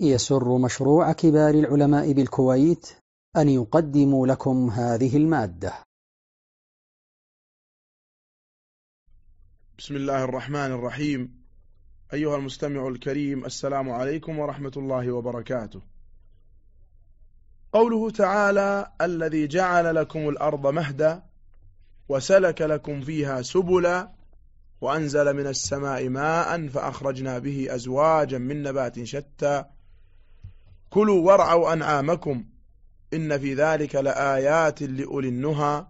يسر مشروع كبار العلماء بالكويت أن يقدم لكم هذه المادة. بسم الله الرحمن الرحيم. أيها المستمع الكريم السلام عليكم ورحمة الله وبركاته. قوله تعالى الذي جعل لكم الأرض مهدا وسلك لكم فيها سبلا وأنزل من السماء ماء فأخرجنا به أزواجا من نبات شتى كلوا وارعوا أنعامكم إن في ذلك لآيات لأولي النهى.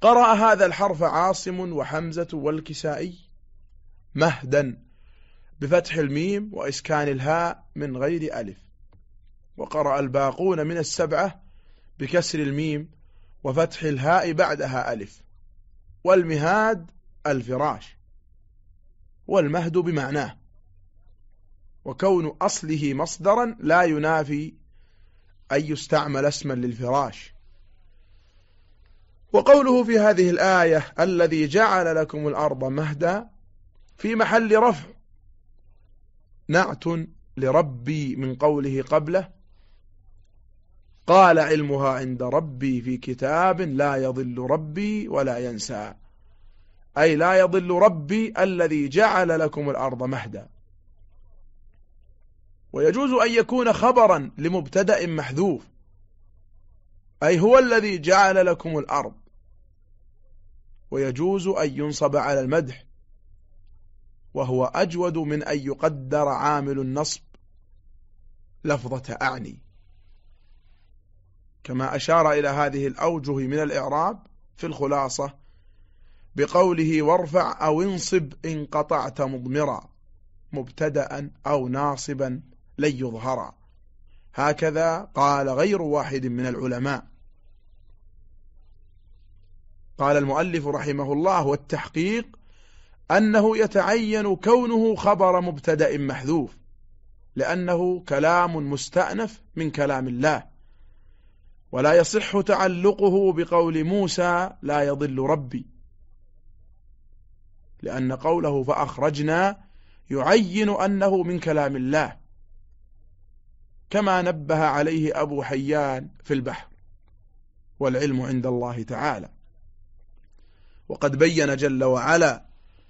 قرأ هذا الحرف عاصم وحمزة والكسائي مهدا بفتح الميم وإسكان الهاء من غير ألف. وقرأ الباقون من السبعة بكسر الميم وفتح الهاء بعدها ألف. والمهاد الفراش. والمهد بمعناه. وكون أصله مصدرا لا ينافي أن يستعمل اسما للفراش. وقوله في هذه الآية الذي جعل لكم الأرض مهدا في محل رفع نعت لربي من قوله قبله قال علمها عند ربي في كتاب لا يضل ربي ولا ينسى. أي لا يضل ربي الذي جعل لكم الأرض مهدا. ويجوز أن يكون خبرا لمبتدأ محذوف. أي هو الذي جعل لكم الأرض. ويجوز أن ينصب على المدح. وهو أجود من أن يقدر عامل النصب. لفظة أعني. كما أشار إلى هذه الأوجه من الإعراب في الخلاصة بقوله وارفع أو انصب إن قطعت مضمرا. مبتدا أو ناصبا. لن يظهر. هكذا قال غير واحد من العلماء. قال المؤلف رحمه الله والتحقيق أنه يتعين كونه خبر مبتدأ محذوف لأنه كلام مستأنف من كلام الله. ولا يصح تعلقه بقول موسى لا يضل ربي لأن قوله فأخرجنا يعين أنه من كلام الله. كما نبه عليه أبو حيان في البحر والعلم عند الله تعالى. وقد بين جل وعلا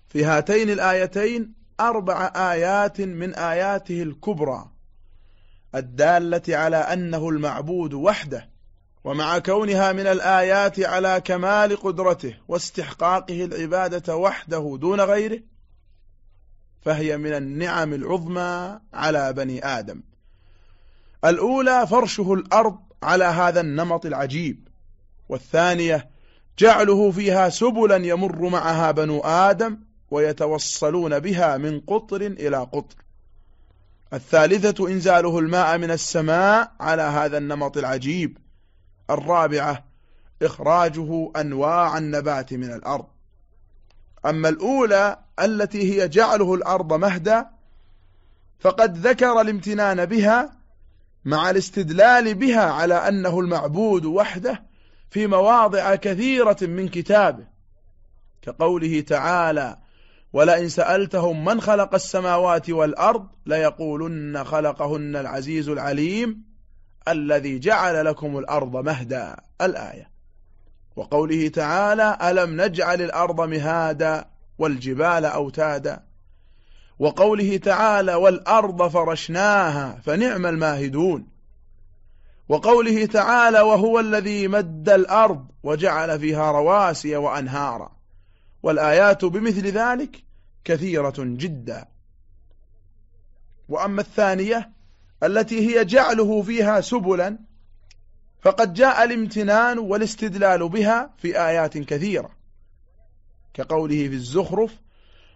في هاتين الآيتين أربع آيات من آياته الكبرى الدالة على أنه المعبود وحده ومع كونها من الآيات على كمال قدرته واستحقاقه العبادة وحده دون غيره فهي من النعم العظمى على بني آدم. الأولى فرشه الأرض على هذا النمط العجيب والثانية جعله فيها سبلا يمر معها بنو آدم ويتوصلون بها من قطر إلى قطر. الثالثة إنزاله الماء من السماء على هذا النمط العجيب. الرابعة إخراجه أنواع النبات من الأرض. أما الأولى التي هي جعله الأرض مهدا فقد ذكر الامتنان بها مع الاستدلال بها على أنه المعبود وحده في مواضع كثيرة من كتابه كقوله تعالى ولئن سألتهم من خلق السماوات والأرض ليقولن خلقهن العزيز العليم الذي جعل لكم الأرض مهدا الآية. وقوله تعالى ألم نجعل الأرض مهادا والجبال أوتادا وقوله تعالى والأرض فرشناها فنعم الماهدون. وقوله تعالى وهو الذي مد الأرض وجعل فيها رواسي وأنهارا. والآيات بمثل ذلك كثيرة جدا. وأما الثانية التي هي جعله فيها سبلا فقد جاء الامتنان والاستدلال بها في آيات كثيرة. كقوله في الزخرف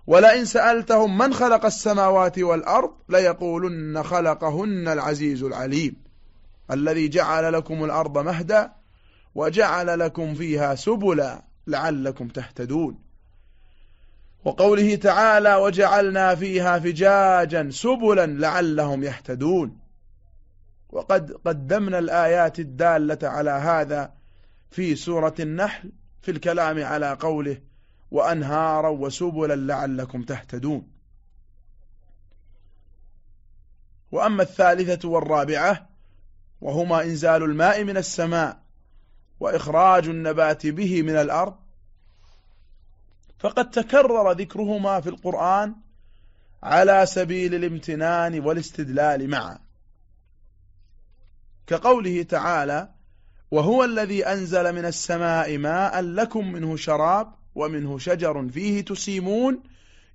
ولئن سألتهم من خلق السماوات والأرض ليقولن خلقهن العزيز العليم الذي جعل لكم الأرض مهدا وجعل لكم فيها سبلا لعلكم تهتدون. وقوله تعالى وجعلنا فيها فجاجا سبلا لعلهم يهتدون. وقد قدمنا الآيات الدالة على هذا في سورة النحل في الكلام على قوله وأنهارا وسبلا لعلكم تهتدون. وأما الثالثة والرابعة وهما إنزال الماء من السماء وإخراج النبات به من الأرض فقد تكرر ذكرهما في القرآن على سبيل الامتنان والاستدلال معا. كقوله تعالى وهو الذي أنزل من السماء ماء لكم منه شراب ومنه شجر فيه تسيمون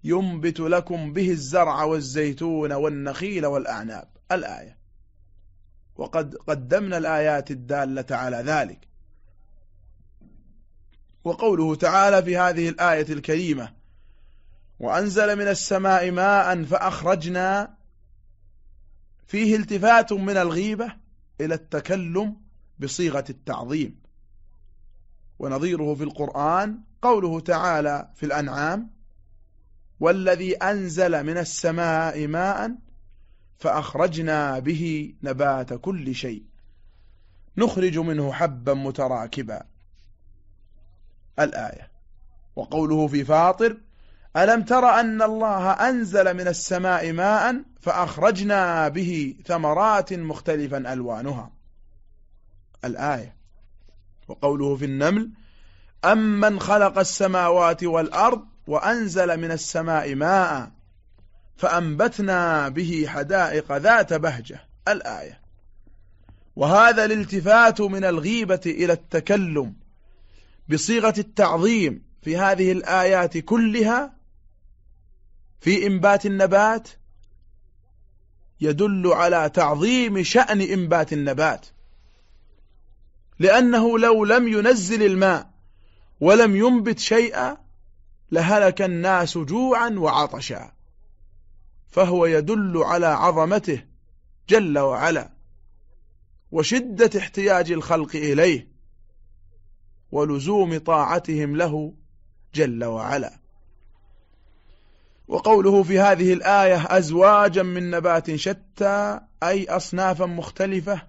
ينبت لكم به الزرع والزيتون والنخيل والأعناب. الآية. وقد قدمنا الآيات الدالة على ذلك. وقوله تعالى في هذه الآية الكريمة وأنزل من السماء ماء فأخرجنا فيه التفات من الغيبة إلى التكلم بصيغة التعظيم. ونظيره في القرآن قوله تعالى في الأنعام والذي أنزل من السماء ماء فأخرجنا به نبات كل شيء. نخرج منه حبا متراكبا. الآية. وقوله في فاطر ألم تر أن الله أنزل من السماء ماء فأخرجنا به ثمرات مختلفا ألوانها؟ الآية. وقوله في النمل أمن خلق السماوات والأرض وأنزل من السماء ماء فأنبتنا به حدائق ذات بهجة الآية وهذا الالتفات من الغيبة إلى التكلم بصيغة التعظيم في هذه الآيات كلها في إنبات النبات يدل على تعظيم شأن إنبات النبات لأنه لو لم ينزل الماء ولم ينبت شيئا لهلك الناس جوعا وعطشا. فهو يدل على عظمته جل وعلا وشدة احتياج الخلق إليه ولزوم طاعتهم له جل وعلا. وقوله في هذه الآية أزواجا من نبات شتى أي أصنافا مختلفة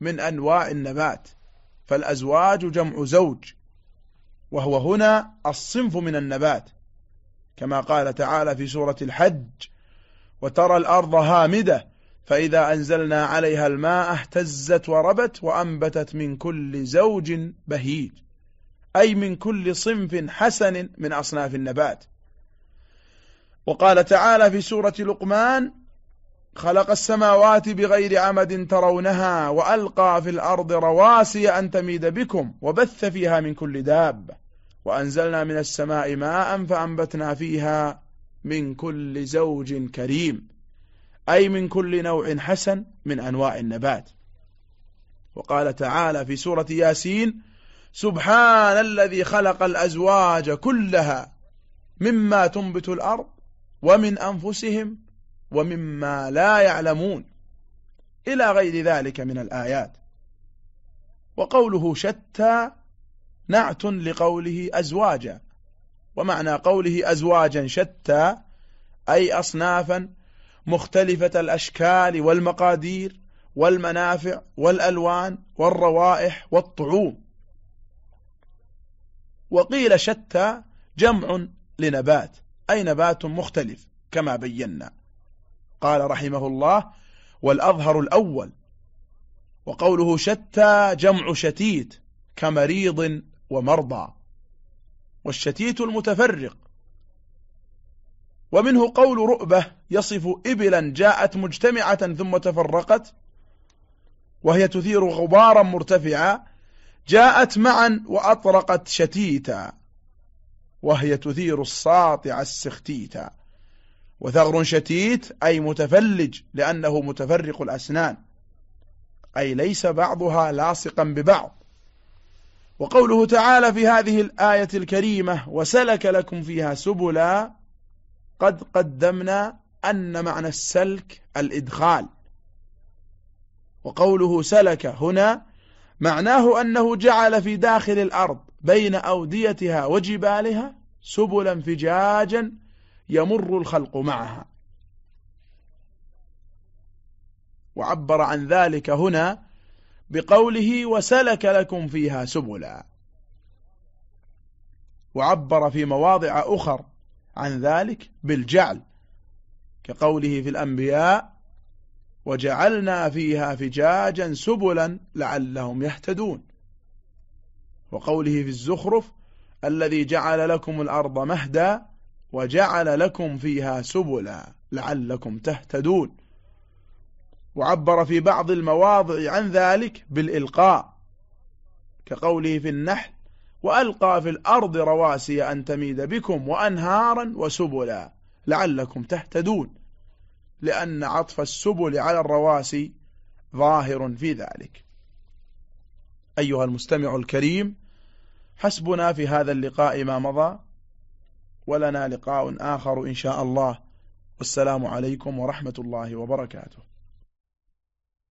من أنواع النبات فالأزواج جمع زوج وهو هنا الصنف من النبات كما قال تعالى في سورة الحج وترى الأرض هامدة فإذا أنزلنا عليها الماء اهتزت وربت وأنبتت من كل زوج بهيج أي من كل صنف حسن من أصناف النبات. وقال تعالى في سورة لقمان خلق السماوات بغير عمد ترونها وألقى في الأرض رواسي أن تميد بكم وبث فيها من كل داب وأنزلنا من السماء ماء فأنبتنا فيها من كل زوج كريم أي من كل نوع حسن من أنواع النبات. وقال تعالى في سورة ياسين سبحان الذي خلق الأزواج كلها مما تنبت الأرض ومن أنفسهم ومما لا يعلمون إلى غير ذلك من الآيات. وقوله شتى نعت لقوله أزواجا. ومعنى قوله أزواجا شتى أي أصنافا مختلفة الأشكال والمقادير والمنافع والألوان والروائح والطعوم. وقيل شتى جمع لنبات أي نبات مختلف كما بينا. قال رحمه الله والأظهر الأول وقوله شتى جمع شتيت كمريض ومرضى والشتيت المتفرق. ومنه قول رؤبة يصف إبلا جاءت مجتمعة ثم تفرقت وهي تثير غبارا مرتفعا جاءت معا وأطرقت شتيتا وهي تثير الساطع السختيتا. وثغر شتيت أي متفلج لأنه متفرق الأسنان. أي ليس بعضها لاصقا ببعض. وقوله تعالى في هذه الآية الكريمة وسلك لكم فيها سبلا قد قدمنا أن معنى السلك الإدخال. وقوله سلك هنا معناه أنه جعل في داخل الأرض بين أوديتها وجبالها سبلا فجاجا يمر الخلق معها. وعبر عن ذلك هنا بقوله وسلك لكم فيها سبلا. وعبر في مواضع أخر عن ذلك بالجعل كقوله في الأنبياء وجعلنا فيها فجاجا سبلا لعلهم يهتدون. وقوله في الزخرف الذي جعل لكم الأرض مهدا وجعل لكم فيها سبلا لعلكم تهتدون. وعبر في بعض المواضع عن ذلك بالإلقاء كقوله في النحل وألقى في الأرض رواسي أن تميد بكم وأنهارا وسبلا لعلكم تهتدون لأن عطف السبل على الرواسي ظاهر في ذلك. أيها المستمع الكريم حسبنا في هذا اللقاء ما مضى. ولنا لقاء آخر إن شاء الله. والسلام عليكم ورحمة الله وبركاته.